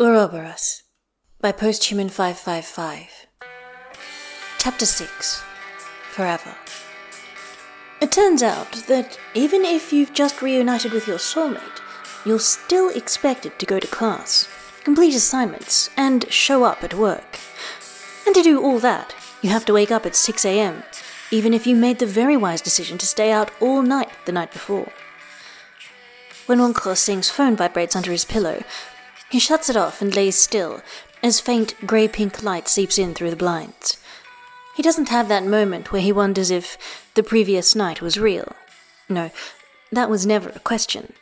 Ouroboros by Posthuman 555. Chapter 6 Forever. It turns out that even if you've just reunited with your soulmate, you're still expected to go to class, complete assignments, and show up at work. And to do all that, you have to wake up at 6 am, even if you made the very wise decision to stay out all night the night before. When Wen Kexing's phone vibrates under his pillow, he shuts it off and lays still as faint grey pink light seeps in through the blinds. He doesn't have that moment where he wonders if the previous night was real. No, that was never a question,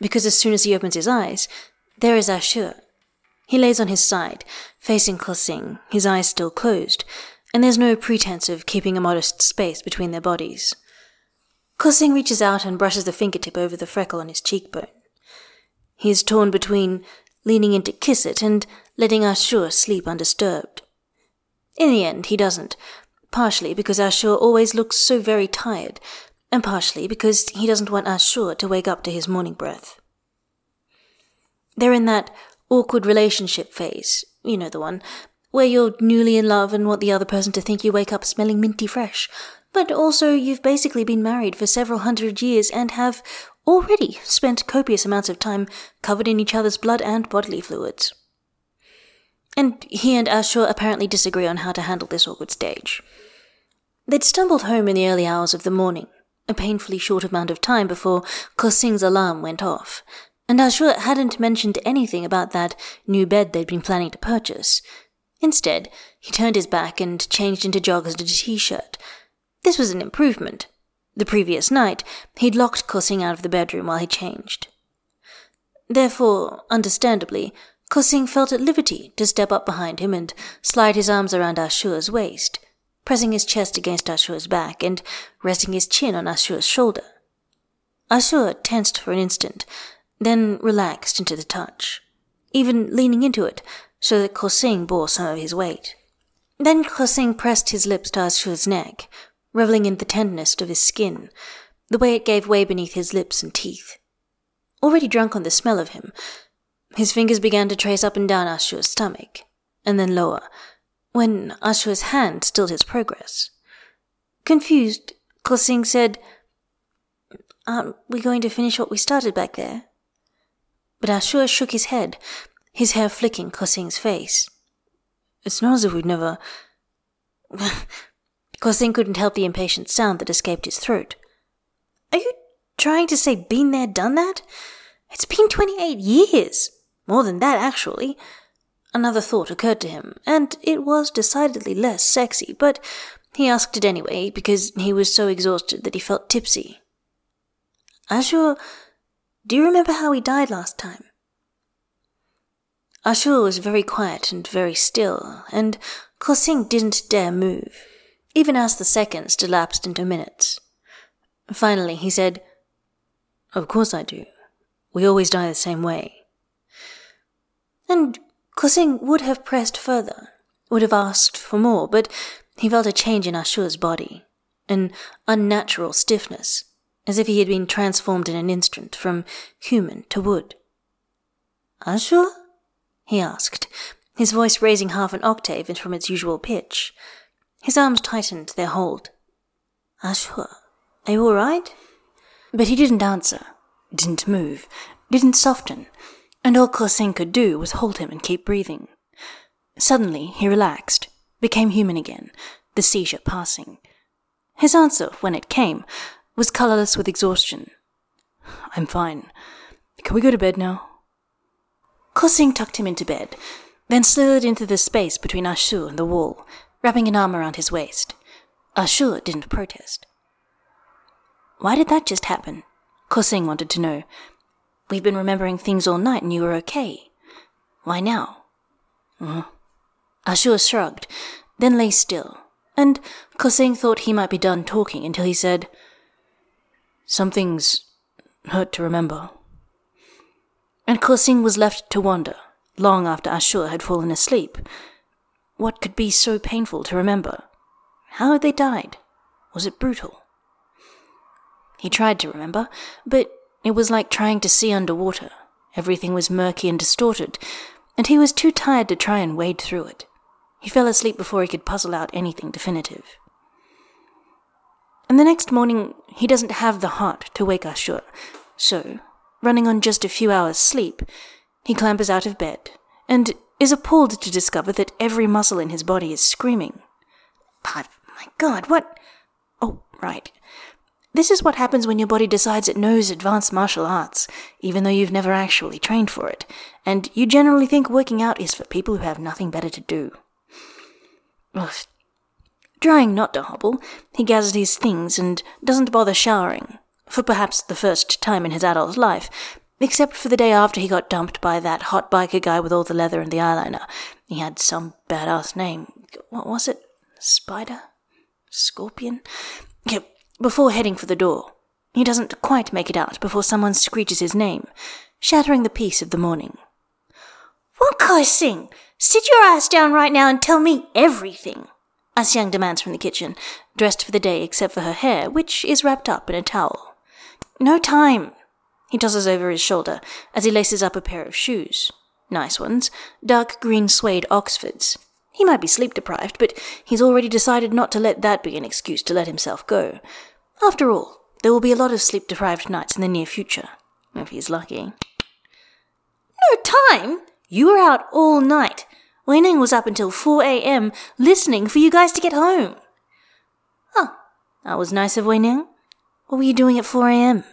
because as soon as he opens his eyes, there is Ashur. He lays on his side, facing Kexing, his eyes still closed, and there's no pretense of keeping a modest space between their bodies. Kexing reaches out and brushes the fingertip over the freckle on his cheekbone. He is torn between leaning in to kiss it and letting Ashur sleep undisturbed. In the end, he doesn't, partially because Ashur always looks so very tired, and partially because he doesn't want Ashur to wake up to his morning breath. They're in that awkward relationship phase, you know the one, where you're newly in love and want the other person to think you wake up smelling minty fresh, but also you've basically been married for several hundred years and have already spent copious amounts of time covered in each other's blood and bodily fluids. And he and Ashur apparently disagree on how to handle this awkward stage. They'd stumbled home in the early hours of the morning, a painfully short amount of time before Kexing's alarm went off, and Ashur hadn't mentioned anything about that new bed they'd been planning to purchase. Instead, he turned his back and changed into joggers and a t-shirt. This was an improvement, the previous night, he'd locked Kexing out of the bedroom while he changed. Therefore, understandably, Kexing felt at liberty to step up behind him and slide his arms around Ashur's waist, pressing his chest against Ashur's back and resting his chin on Ashur's shoulder. Ashur tensed for an instant, then relaxed into the touch, even leaning into it so that Kexing bore some of his weight. Then Kexing pressed his lips to Ashur's neck, reveling in the tenderness of his skin, the way it gave way beneath his lips and teeth. Already drunk on the smell of him, his fingers began to trace up and down Ashur's stomach, and then lower, when Ashur's hand stilled his progress. Confused, Kexing said, Aren't we going to finish what we started back there? But Ashur shook his head, his hair flicking Kexing's face. It's not as if we'd never. Kexing couldn't help the impatient sound that escaped his throat. Are you trying to say been there, done that? It's been 28 years. More than that, actually. Another thought occurred to him, and it was decidedly less sexy, but he asked it anyway because he was so exhausted that he felt tipsy. Ashur, do you remember how he died last time? Ashur was very quiet and very still, and Kexing didn't dare move even as the seconds elapsed into minutes. Finally, he said, Of course I do. We always die the same way. And Kexing would have pressed further, would have asked for more, but he felt a change in Ashur's body, an unnatural stiffness, as if he had been transformed in an instant from human to wood. Ashur? he asked, his voice raising half an octave from its usual pitch. His arms tightened their hold. Ah, Ashur, are you all right? But he didn't answer, didn't move, didn't soften, and all Kexing could do was hold him and keep breathing. Suddenly, he relaxed, became human again, the seizure passing. His answer, when it came, was colorless with exhaustion. I'm fine. Can we go to bed now? Kexing tucked him into bed, then slithered into the space between Ashur and the wall, wrapping an arm around his waist. Ashur didn't protest. Why did that just happen? Kexing wanted to know. We've been remembering things all night and you were okay. Why now? Ashur shrugged, then lay still, and Kexing thought he might be done talking until he said, Some things hurt to remember. And Kexing was left to wonder, long after Ashur had fallen asleep, what could be so painful to remember? How had they died? Was it brutal? He tried to remember, but it was like trying to see underwater. Everything was murky and distorted, and he was too tired to try and wade through it. He fell asleep before he could puzzle out anything definitive. And the next morning, he doesn't have the heart to wake Ashur, so, running on just a few hours' sleep, he clambers out of bed and is appalled to discover that every muscle in his body is screaming. Oh, my god, what? Oh, right. This is what happens when your body decides it knows advanced martial arts, even though you've never actually trained for it, and you generally think working out is for people who have nothing better to do. Ugh. Trying not to hobble, he gathers his things and doesn't bother showering, for perhaps the first time in his adult life, except for the day after he got dumped by that hot biker guy with all the leather and the eyeliner. He had some badass name. What was it? Spider? Scorpion? Before heading for the door. He doesn't quite make it out before someone screeches his name, shattering the peace of the morning. Wen Kexing? Sit your ass down right now and tell me everything, A-Xiang demands from the kitchen, dressed for the day except for her hair, which is wrapped up in a towel. No time. He tosses over his shoulder as he laces up a pair of shoes. Nice ones, dark green suede Oxfords. He might be sleep deprived, but he's already decided not to let that be an excuse to let himself go. After all, there will be a lot of sleep deprived nights in the near future, if he's lucky. No time? You were out all night. Weining was up until 4 a.m. listening for you guys to get home. Oh, that was nice of Weining. What were you doing at 4 a.m.?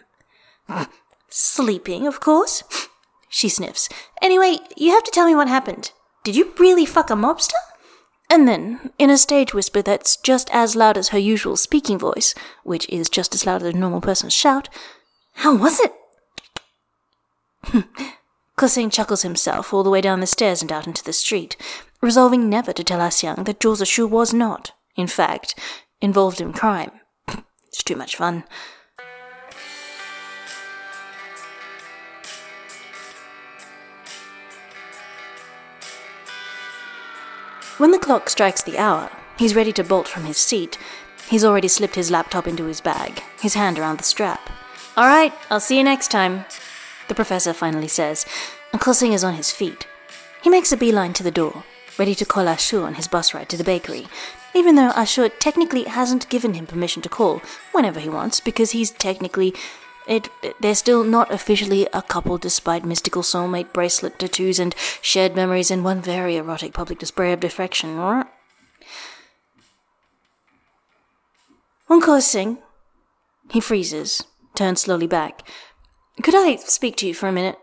Sleeping, of course. She sniffs. Anyway, you have to tell me what happened. Did you really fuck a mobster? And then, in a stage whisper that's just as loud as her usual speaking voice, which is just as loud as a normal person's shout, How was it? Kexing chuckles himself all the way down the stairs and out into the street, resolving never to tell A-Xiang that Zhou Zishu was not, in fact, involved in crime. it's too much fun. When the clock strikes the hour, he's ready to bolt from his seat. He's already slipped his laptop into his bag, his hand around the strap. All right, I'll see you next time, the professor finally says, and Kexing is on his feet. He makes a beeline to the door, ready to call Ashur on his bus ride to the bakery, even though Ashur technically hasn't given him permission to call whenever he wants, because he's technically it, they're still not officially a couple despite mystical soulmate bracelet tattoos and shared memories and one very erotic public display of defection. Wen Kexing. He freezes, turns slowly back. Could I speak to you for a minute?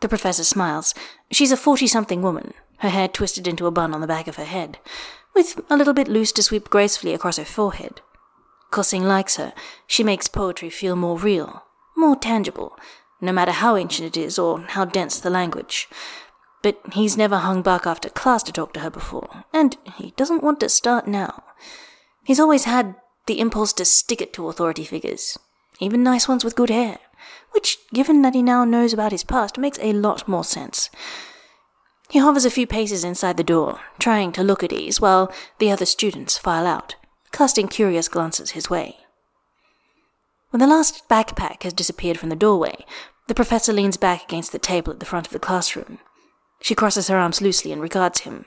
The professor smiles. She's a forty something woman, her hair twisted into a bun on the back of her head, with a little bit loose to sweep gracefully across her forehead. Kexing likes her. She makes poetry feel more real, more tangible, no matter how ancient it is or how dense the language. But he's never hung back after class to talk to her before, and he doesn't want to start now. He's always had the impulse to stick it to authority figures, even nice ones with good hair, which, given that he now knows about his past, makes a lot more sense. He hovers a few paces inside the door, trying to look at ease, while the other students file out casting curious glances his way. When the last backpack has disappeared from the doorway, the professor leans back against the table at the front of the classroom. She crosses her arms loosely and regards him.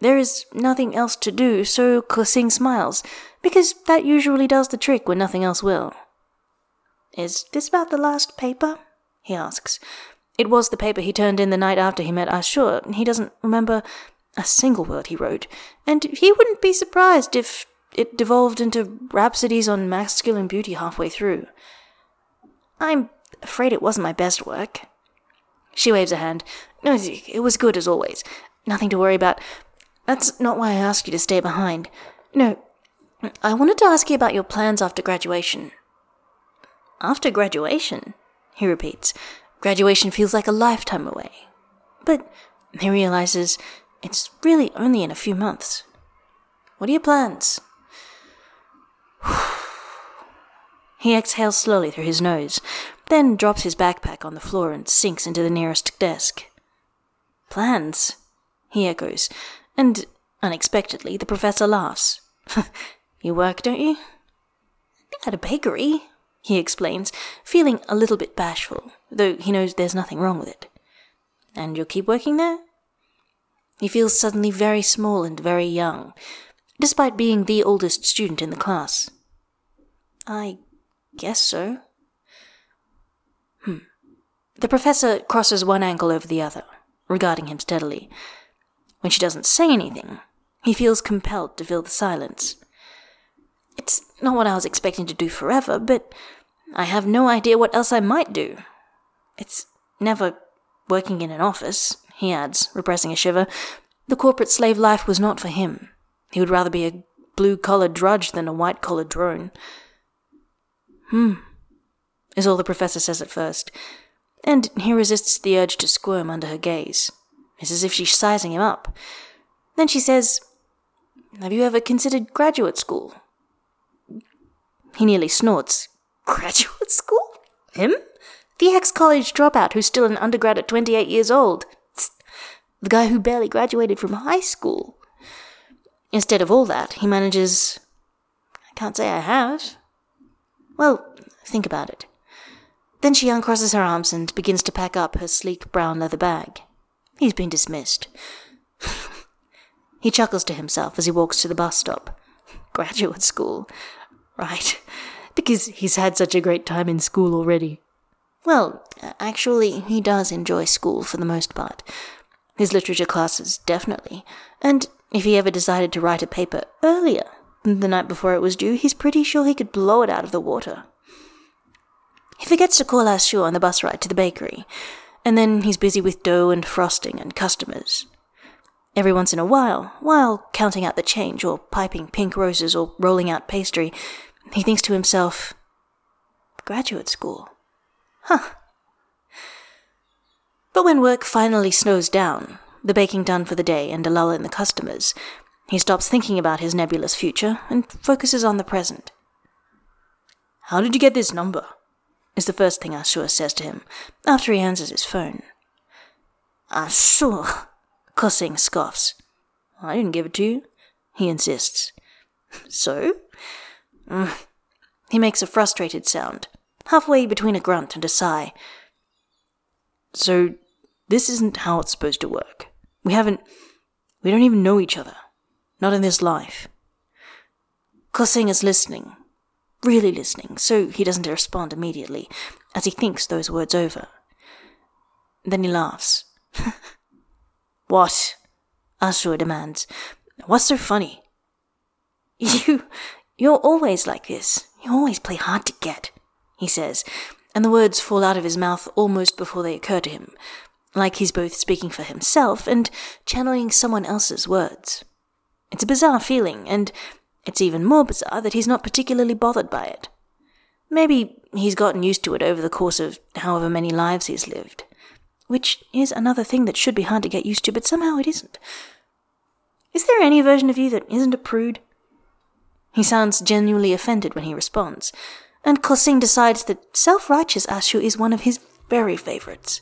There is nothing else to do, so Kexing smiles, because that usually does the trick when nothing else will. Is this about the last paper? he asks. It was the paper he turned in the night after he met Ashur. And he doesn't remember a single word he wrote, and he wouldn't be surprised if it devolved into rhapsodies on masculine beauty halfway through. I'm afraid it wasn't my best work. She waves a hand. No, it was good as always. Nothing to worry about. That's not why I asked you to stay behind. No, I wanted to ask you about your plans after graduation. After graduation? He repeats. Graduation feels like a lifetime away. But he realizes it's really only in a few months. What are your plans? he exhales slowly through his nose, then drops his backpack on the floor and sinks into the nearest desk. Plans? He echoes, and unexpectedly the professor laughs. you work, don't you? At a bakery, he explains, feeling a little bit bashful, though he knows there's nothing wrong with it. And you'll keep working there? He feels suddenly very small and very young, despite being the oldest student in the class. I guess so. Hmm. The professor crosses one ankle over the other, regarding him steadily. When she doesn't say anything, he feels compelled to fill the silence. It's not what I was expecting to do forever, but I have no idea what else I might do. It's never working in an office, he adds, repressing a shiver. The corporate slave life was not for him. He would rather be a blue collar drudge than a white collar drone. Hmm, is all the professor says at first, and he resists the urge to squirm under her gaze. It's as if she's sizing him up. Then she says, Have you ever considered graduate school? He nearly snorts. Graduate school? Him? The ex college dropout who's still an undergrad at 28 years old. The guy who barely graduated from high school. Instead of all that, he manages. I can't say I have. Well, think about it. Then she uncrosses her arms and begins to pack up her sleek brown leather bag. He's been dismissed. he chuckles to himself as he walks to the bus stop. Graduate school. Right. Because he's had such a great time in school already. Well, actually, he does enjoy school for the most part. His literature classes, definitely. And if he ever decided to write a paper earlier, than the night before it was due, he's pretty sure he could blow it out of the water. He forgets to call Ashur on the bus ride to the bakery, and then he's busy with dough and frosting and customers. Every once in a while, while counting out the change or piping pink roses or rolling out pastry, he thinks to himself, graduate school. Huh. But when work finally slows down, the baking done for the day and a lull in the customers, he stops thinking about his nebulous future and focuses on the present. How did you get this number? is the first thing Ashur says to him after he answers his phone. Ashur, Kexing scoffs. I didn't give it to you, he insists. So? Mm. He makes a frustrated sound, halfway between a grunt and a sigh. So, this isn't how it's supposed to work. We haven't. We don't even know each other. Not in this life. Kexing is listening, really listening, so he doesn't respond immediately, as he thinks those words over. Then he laughs. what? Ashur demands. What's so funny? You. You're always like this. You always play hard to get, he says, and the words fall out of his mouth almost before they occur to him, like he's both speaking for himself and channeling someone else's words. It's a bizarre feeling, and it's even more bizarre that he's not particularly bothered by it. Maybe he's gotten used to it over the course of however many lives he's lived. Which is another thing that should be hard to get used to, but somehow it isn't. Is there any version of you that isn't a prude? He sounds genuinely offended when he responds, and Kexing decides that self righteous Ashu is one of his very favorites.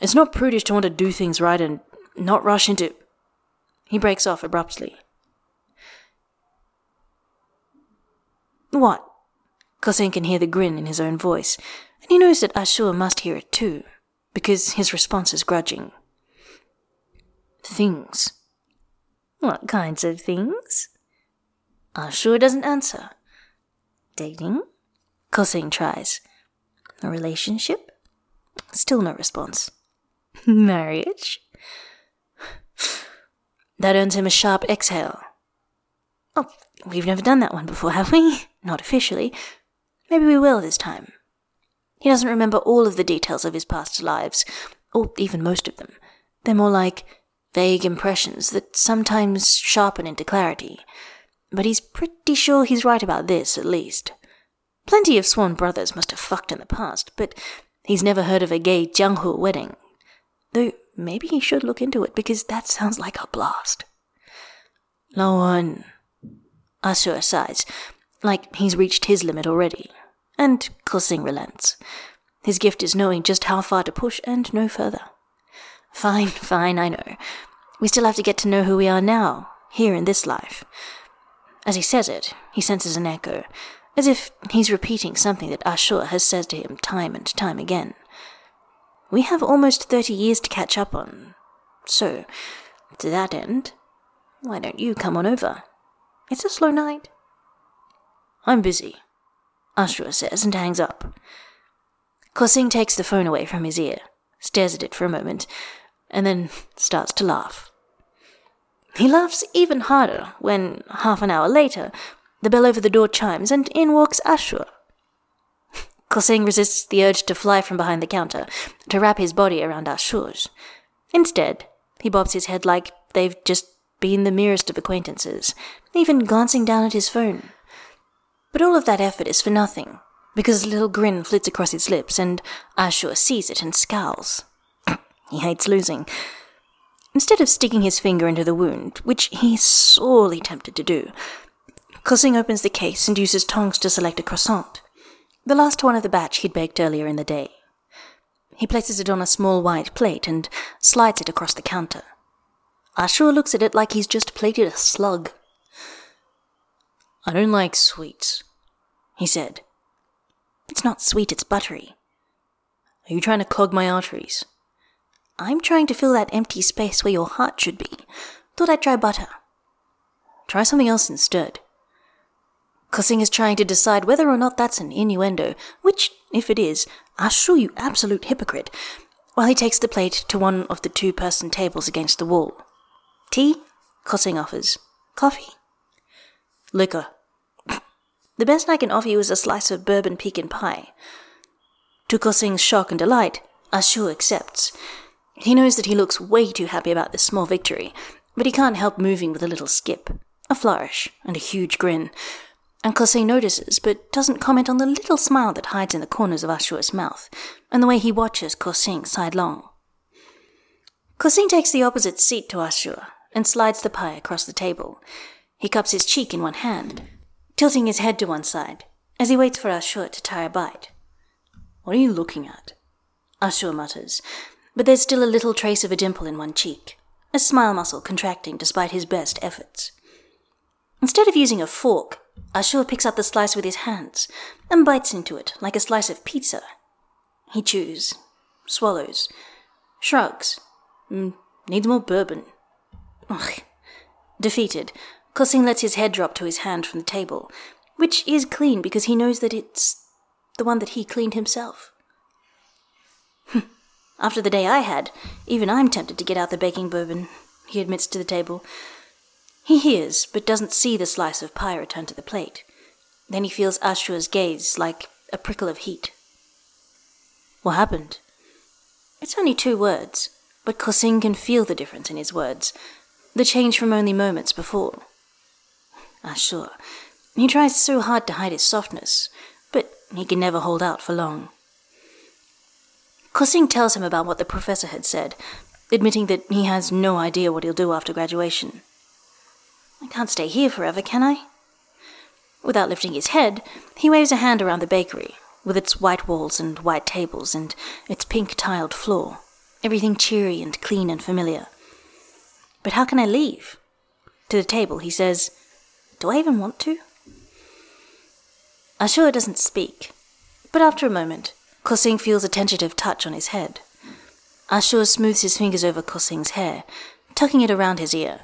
It's not prudish to want to do things right and not rush into. He breaks off abruptly. What? Kexing can hear the grin in his own voice, and he knows that Ashur must hear it too, because his response is grudging. Things. What kinds of things? Ashur doesn't answer. Dating? Kexing tries. A relationship? Still no response. Marriage? That earns him a sharp exhale. Oh, we've never done that one before, have we? Not officially. Maybe we will this time. He doesn't remember all of the details of his past lives, or even most of them. They're more like vague impressions that sometimes sharpen into clarity. But he's pretty sure he's right about this, at least. Plenty of sworn brothers must have fucked in the past, but he's never heard of a gay Jianghu wedding. Though maybe he should look into it, because that sounds like a blast. Lao Wen. Ashur sighs, like he's reached his limit already. And Kexing relents. His gift is knowing just how far to push and no further. Fine, fine, I know. We still have to get to know who we are now, here in this life. As he says it, he senses an echo, as if he's repeating something that Ashur has said to him time and time again. We have almost 30 years to catch up on. So, to that end, why don't you come on over? It's a slow night. I'm busy, Ashura says and hangs up. Kexing takes the phone away from his ear, stares at it for a moment, and then starts to laugh. He laughs even harder when, half an hour later, the bell over the door chimes and in walks Ashura. Kexing resists the urge to fly from behind the counter, to wrap his body around Ashur's. Instead, he bobs his head like they've just been the merest of acquaintances, even glancing down at his phone. But all of that effort is for nothing, because a little grin flits across his lips, and Ashur sees it and scowls. he hates losing. Instead of sticking his finger into the wound, which he's sorely tempted to do, Kexing opens the case and uses tongs to select a croissant, the last one of the batch he'd baked earlier in the day. He places it on a small white plate and slides it across the counter. Ashur looks at it like he's just plated a slug. I don't like sweets, he said. It's not sweet, it's buttery. Are you trying to clog my arteries? I'm trying to fill that empty space where your heart should be. Thought I'd try butter. Try something else instead. Kexing is trying to decide whether or not that's an innuendo, which, if it is, I assure you absolute hypocrite, while he takes the plate to one of the two person tables against the wall. Tea? Kexing offers. Coffee? Liquor. the best I can offer you is a slice of bourbon pecan pie. To Kexing's shock and delight, Ashur accepts. He knows that he looks way too happy about this small victory, but he can't help moving with a little skip, a flourish, and a huge grin. And Kexing notices, but doesn't comment on the little smile that hides in the corners of Ashur's mouth, and the way he watches Kexing sidelong. Kexing takes the opposite seat to Ashur and slides the pie across the table. He cups his cheek in one hand, tilting his head to one side, as he waits for Ashur to tire a bite. What are you looking at? Ashur mutters, but there's still a little trace of a dimple in one cheek, a smile muscle contracting despite his best efforts. Instead of using a fork, Ashur picks up the slice with his hands and bites into it like a slice of pizza. He chews, swallows, shrugs. Mm, needs more bourbon. Ugh. Defeated, Kexing lets his head drop to his hand from the table, which is clean because he knows that it's the one that he cleaned himself. After the day I had, even I'm tempted to get out the baking bourbon, he admits to the table. He hears, but doesn't see the slice of pie return to the plate. Then he feels Ashura's gaze like a prickle of heat. What happened? It's only two words, but Kexing can feel the difference in his words, the change from only moments before. Ah, Ashur, he tries so hard to hide his softness, but he can never hold out for long. Kexing tells him about what the professor had said, admitting that he has no idea what he'll do after graduation. I can't stay here forever, can I? Without lifting his head, he waves a hand around the bakery, with its white walls and white tables and its pink tiled floor, everything cheery and clean and familiar. But how can I leave? To the table, he says, Do I even want to? Ashur doesn't speak, but after a moment, Kexing feels a tentative touch on his head. Ashur smooths his fingers over Kexing's hair, tucking it around his ear.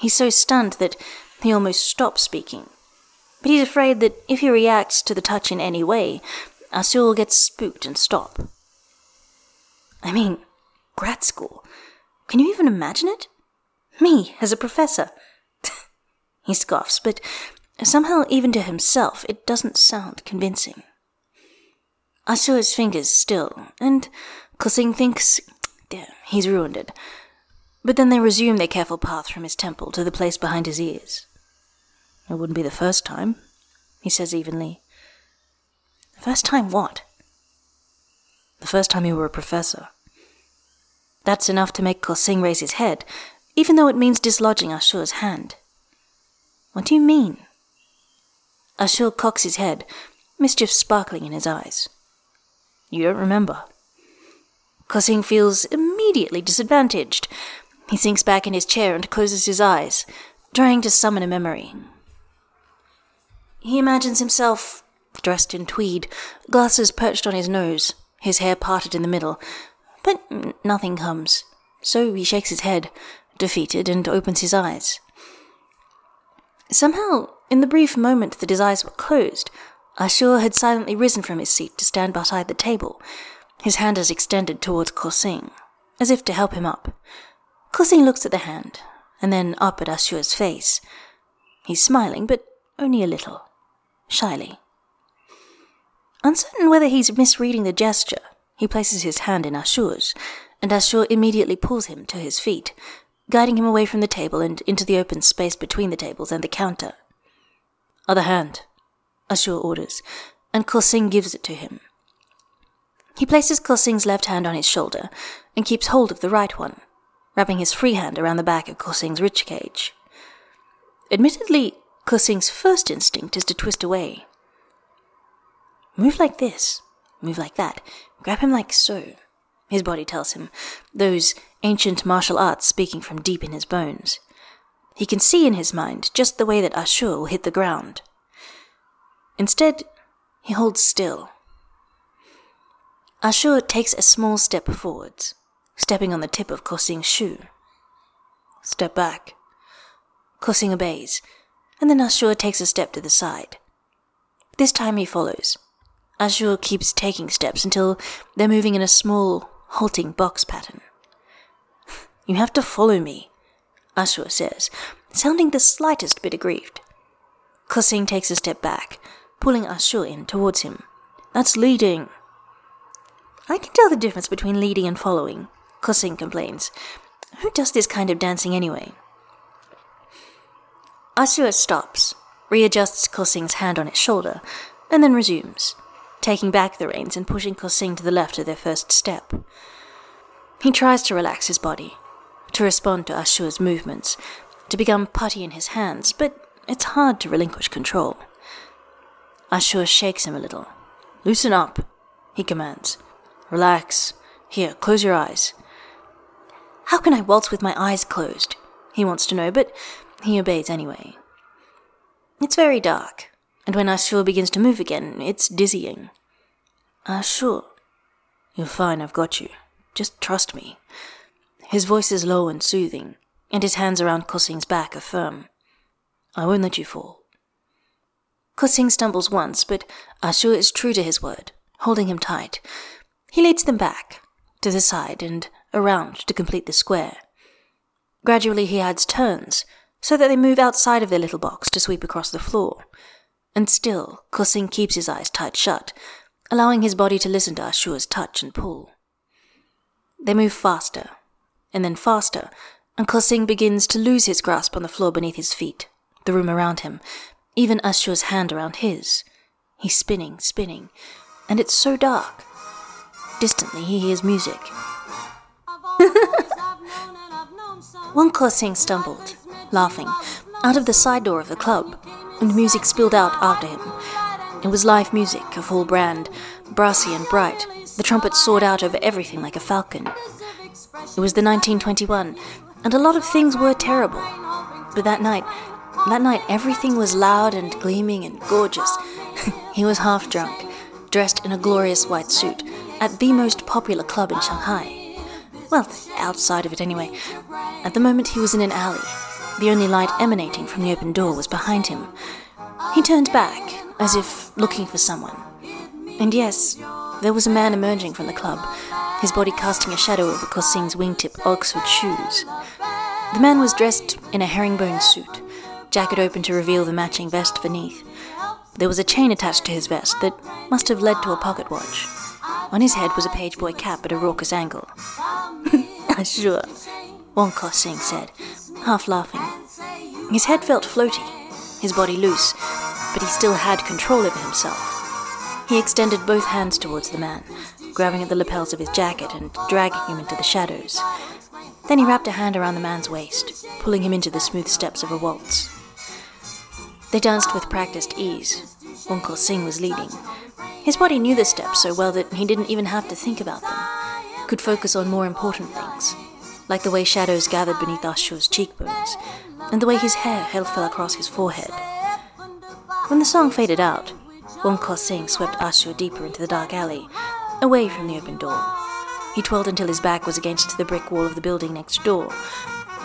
He's so stunned that he almost stops speaking. But he's afraid that if he reacts to the touch in any way, Ashur will get spooked and stop. I mean, grad school. Can you even imagine it? Me, as a professor. he scoffs, but somehow, even to himself, it doesn't sound convincing. Ashur's fingers still, and Kexing thinks, damn, he's ruined it. But then they resume their careful path from his temple to the place behind his ears. It wouldn't be the first time, he says evenly. The first time what? The first time you were a professor. That's enough to make Kexing raise his head, even though it means dislodging Ashur's hand. What do you mean? Ashur cocks his head, mischief sparkling in his eyes. You don't remember. Kexing feels immediately disadvantaged, he sinks back in his chair and closes his eyes, trying to summon a memory. He imagines himself dressed in tweed, glasses perched on his nose, his hair parted in the middle, but nothing comes. So he shakes his head, defeated, and opens his eyes. Somehow, in the brief moment that his eyes were closed, Ashur had silently risen from his seat to stand beside the table, his hand is extended towards Kexing, as if to help him up. Kexing looks at the hand, and then up at Ashur's face. He's smiling, but only a little, shyly. Uncertain whether he's misreading the gesture, he places his hand in Ashur's, and Ashur immediately pulls him to his feet, guiding him away from the table and into the open space between the tables and the counter. Other hand, Ashur orders, and Kexing gives it to him. He places Kexing's left hand on his shoulder and keeps hold of the right one, wrapping his free hand around the back of Kexing's rich cage. Admittedly, Kexing's first instinct is to twist away. Move like this, move like that, grab him like so, his body tells him, those ancient martial arts speaking from deep in his bones. He can see in his mind just the way that Ashur will hit the ground. Instead, he holds still Ashur takes a small step forwards, stepping on the tip of Kexing's shoe. Step back. Kexing obeys, and then Ashur takes a step to the side. This time he follows. Ashur keeps taking steps until they're moving in a small, halting box pattern. You have to follow me, Ashur says, sounding the slightest bit aggrieved. Kexing takes a step back, pulling Ashur in towards him. That's leading. I can tell the difference between leading and following, Kexing complains. Who does this kind of dancing anyway? Ashur stops, readjusts Kexing's hand on his shoulder, and then resumes, taking back the reins and pushing Kexing to the left of their first step. He tries to relax his body, to respond to Ashur's movements, to become putty in his hands, but it's hard to relinquish control. Ashur shakes him a little. Loosen up, he commands. Relax. Here, close your eyes. How can I waltz with my eyes closed? He wants to know, but he obeys anyway. It's very dark, and when Ashur begins to move again, it's dizzying. Ashur. You're fine, I've got you. Just trust me. His voice is low and soothing, and his hands around Kexing's back are firm. I won't let you fall. Kexing stumbles once, but Ashur is true to his word, holding him tight, he leads them back, to the side and around to complete the square. Gradually he adds turns, so that they move outside of their little box to sweep across the floor. And still, Kexing keeps his eyes tight shut, allowing his body to listen to Ashur's touch and pull. They move faster, and then faster, and Kexing begins to lose his grasp on the floor beneath his feet, the room around him, even Ashur's hand around his. He's spinning, spinning, and it's so dark Distantly, he hears music. Wen Kexing stumbled, laughing, out of the side door of the club, and music spilled out after him. It was live music, a full brand, brassy and bright. The trumpet soared out over everything like a falcon. It was the 1921, and a lot of things were terrible. But that night, that night, everything was loud and gleaming and gorgeous. he was half drunk, dressed in a glorious white suit, at the most popular club in Shanghai. Well, outside of it anyway. At the moment, he was in an alley. The only light emanating from the open door was behind him. He turned back, as if looking for someone. And yes, there was a man emerging from the club, his body casting a shadow over Kexing's wingtip Oxford shoes. The man was dressed in a herringbone suit, jacket open to reveal the matching vest beneath. There was a chain attached to his vest that must have led to a pocket watch. On his head was a pageboy cap at a raucous angle. Ah, sure, Wen Kexing said, half laughing. His head felt floaty, his body loose, but he still had control over himself. He extended both hands towards the man, grabbing at the lapels of his jacket and dragging him into the shadows. Then he wrapped a hand around the man's waist, pulling him into the smooth steps of a waltz. They danced with practiced ease. Wen Kexing was leading, his body knew the steps so well that he didn't even have to think about them, could focus on more important things, like the way shadows gathered beneath Ashur's cheekbones, and the way his hair fell across his forehead. When the song faded out, Wen Kexing swept Ashur deeper into the dark alley, away from the open door. he twirled until his back was against the brick wall of the building next door,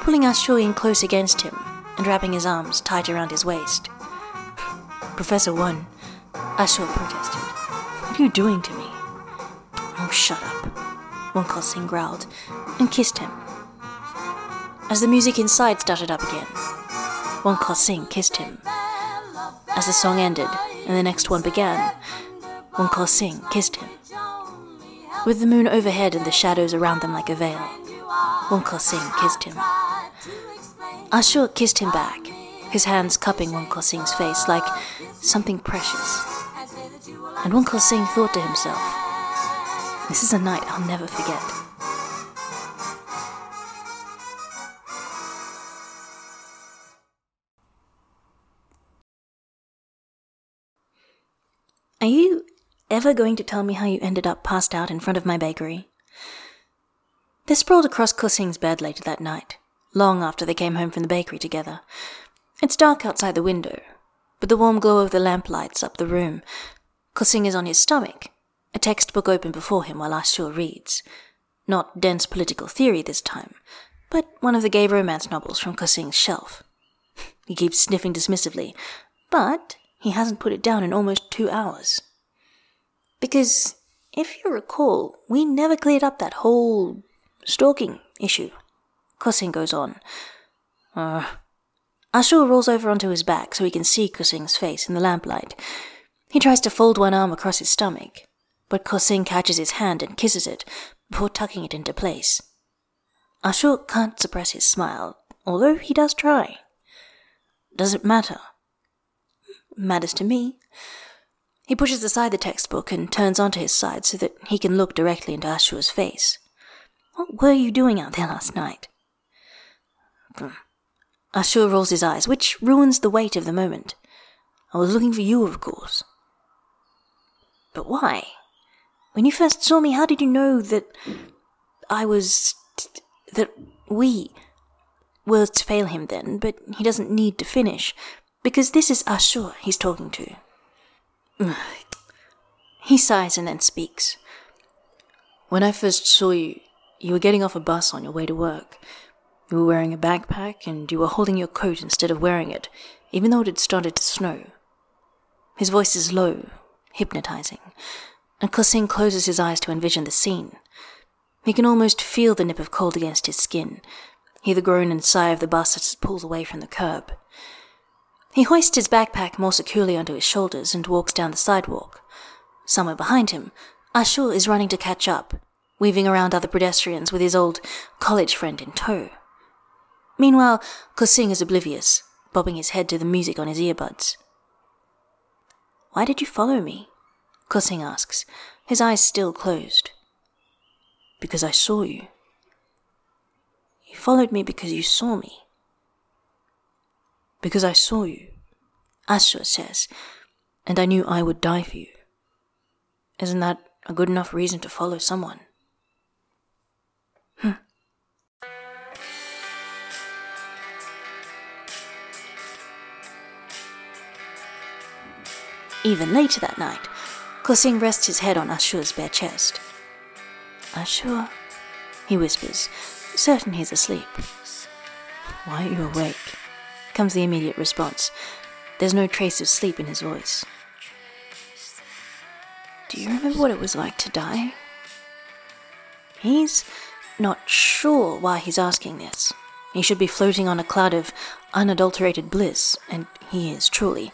pulling Ashur in close against him and wrapping his arms tight around his waist. Professor Wen, Ashur protested. What are you doing to me? Oh, shut up, Wen Kexing growled and kissed him. As the music inside started up again, Wen Kexing kissed him. As the song ended and the next one began, Wen Kexing kissed him. With the moon overhead and the shadows around them like a veil, Wen Kexing kissed him. Ashur kissed him back, his hands cupping Wen Kexing's face like something precious. And Wen Kexing thought to himself, this is a night I'll never forget. Are you ever going to tell me how you ended up passed out in front of my bakery? They sprawled across Kexing's bed later that night, long after they came home from the bakery together. It's dark outside the window, but the warm glow of the lamp lights up the room. Kexing is on his stomach, a textbook open before him while Ashur reads. Not dense political theory this time, but one of the gay romance novels from Kexing's shelf. He keeps sniffing dismissively, but he hasn't put it down in almost two hours. Because, if you recall, we never cleared up that whole stalking issue. Kexing goes on. Uh, Ashur rolls over onto his back so he can see Kexing's face in the lamplight. He tries to fold one arm across his stomach, but Kexing catches his hand and kisses it before tucking it into place. Ashur can't suppress his smile, although he does try. Does it matter? Matters to me. He pushes aside the textbook and turns onto his side so that he can look directly into Ashur's face. What were you doing out there last night? Ashur rolls his eyes, which ruins the weight of the moment. I was looking for you, of course. But why? When you first saw me, how did you know that I was. that we were to fail him then, but he doesn't need to finish, because this is Ashur he's talking to. He sighs and then speaks. When I first saw you, you were getting off a bus on your way to work. You were wearing a backpack and you were holding your coat instead of wearing it, even though it had started to snow. His voice is low, hypnotizing, and Kexing closes his eyes to envision the scene. He can almost feel the nip of cold against his skin, hear the groan and sigh of the bus as it pulls away from the curb. He hoists his backpack more securely onto his shoulders and walks down the sidewalk. Somewhere behind him, Ashur is running to catch up, weaving around other pedestrians with his old college friend in tow. Meanwhile, Kexing is oblivious, bobbing his head to the music on his earbuds. Why did you follow me? Kexing asks, his eyes still closed. Because I saw you. You followed me because you saw me. Because I saw you, Ashur says, and I knew I would die for you. Isn't that a good enough reason to follow someone? Even later that night, Kexing rests his head on Ashur's bare chest. Ashur, he whispers, certain he's asleep. Why are you awake? comes the immediate response. There's no trace of sleep in his voice. Do you remember what it was like to die? He's not sure why he's asking this. He should be floating on a cloud of unadulterated bliss, and he is truly.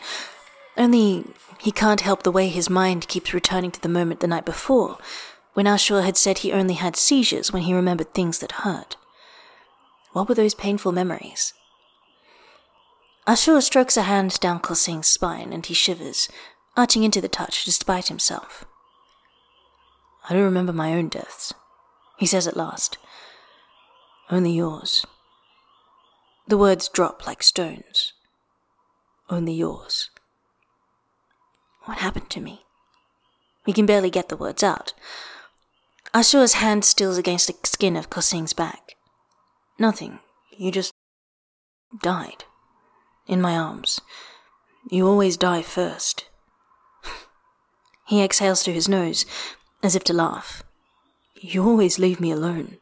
Only he can't help the way his mind keeps returning to the moment the night before, when Ashur had said he only had seizures when he remembered things that hurt. What were those painful memories? Ashur strokes a hand down Kexing's spine and he shivers, arching into the touch despite himself. I don't remember my own deaths, he says at last. Only yours. The words drop like stones. Only yours. What happened to me? He can barely get the words out. Ashur's hand stills against the skin of Kexing's back. Nothing. You just died. In my arms. You always die first. he exhales through his nose, as if to laugh. You always leave me alone.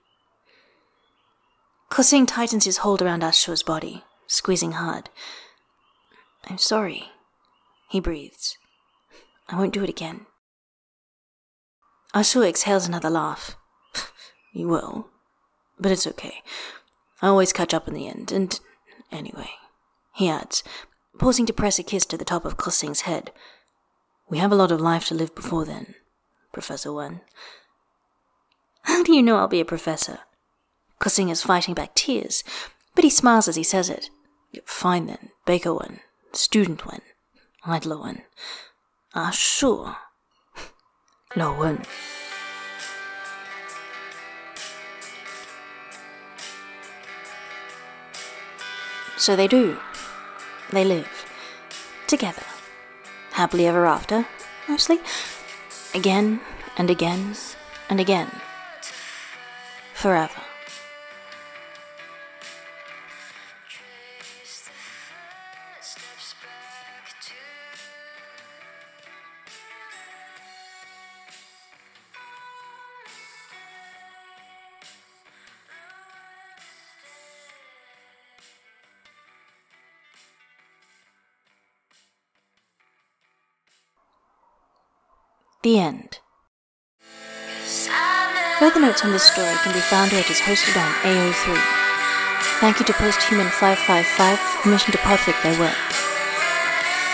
Kexing tightens his hold around Ashu's body, squeezing hard. I'm sorry, he breathes. I won't do it again. A-Xu exhales another laugh. you will, but it's okay. I always catch up in the end, and anyway, he adds, pausing to press a kiss to the top of Kexing's head. We have a lot of life to live before then, Professor Wen. How do you know I'll be a professor? Kexing is fighting back tears, but he smiles as he says it. Fine then, Baker Wen, Student Wen, Idler Wen. Ah, sure. Lao Wen. So they do. They live. Together. Happily ever after, mostly. Again and again and again. Forever. The end. Further notes on this story can be found where it is hosted on AO3. Thank you to Posthuman555 for permission to podfic their work.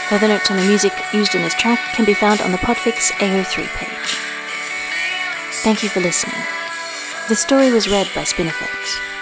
Further notes on the music used in this track can be found on the Podfix AO3 page. Thank you for listening. The story was read by Spinifex.